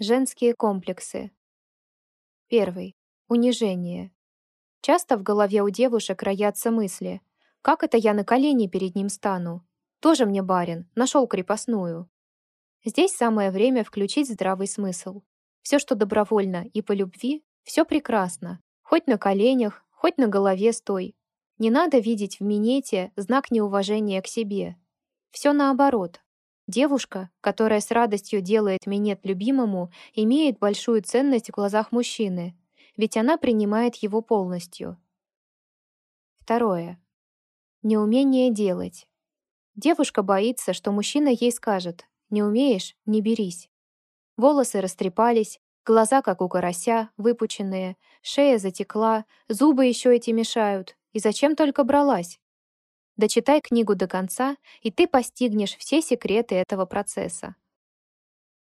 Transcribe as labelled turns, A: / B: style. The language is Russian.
A: Женские комплексы. Первый. Унижение. Часто в голове у девушек роятся мысли. Как это я на колени перед ним стану? Тоже мне барин, нашел крепостную. Здесь самое время включить здравый смысл. Все, что добровольно и по любви, все прекрасно. Хоть на коленях, хоть на голове стой. Не надо видеть в минете знак неуважения к себе. Все наоборот. Девушка, которая с радостью делает минет любимому, имеет большую ценность в глазах мужчины, ведь она принимает его полностью. Второе. Неумение делать. Девушка боится, что мужчина ей скажет «не умеешь — не берись». Волосы растрепались, глаза, как у карася, выпученные, шея затекла, зубы еще эти мешают. И зачем только бралась? Дочитай книгу до конца, и ты постигнешь все секреты этого процесса.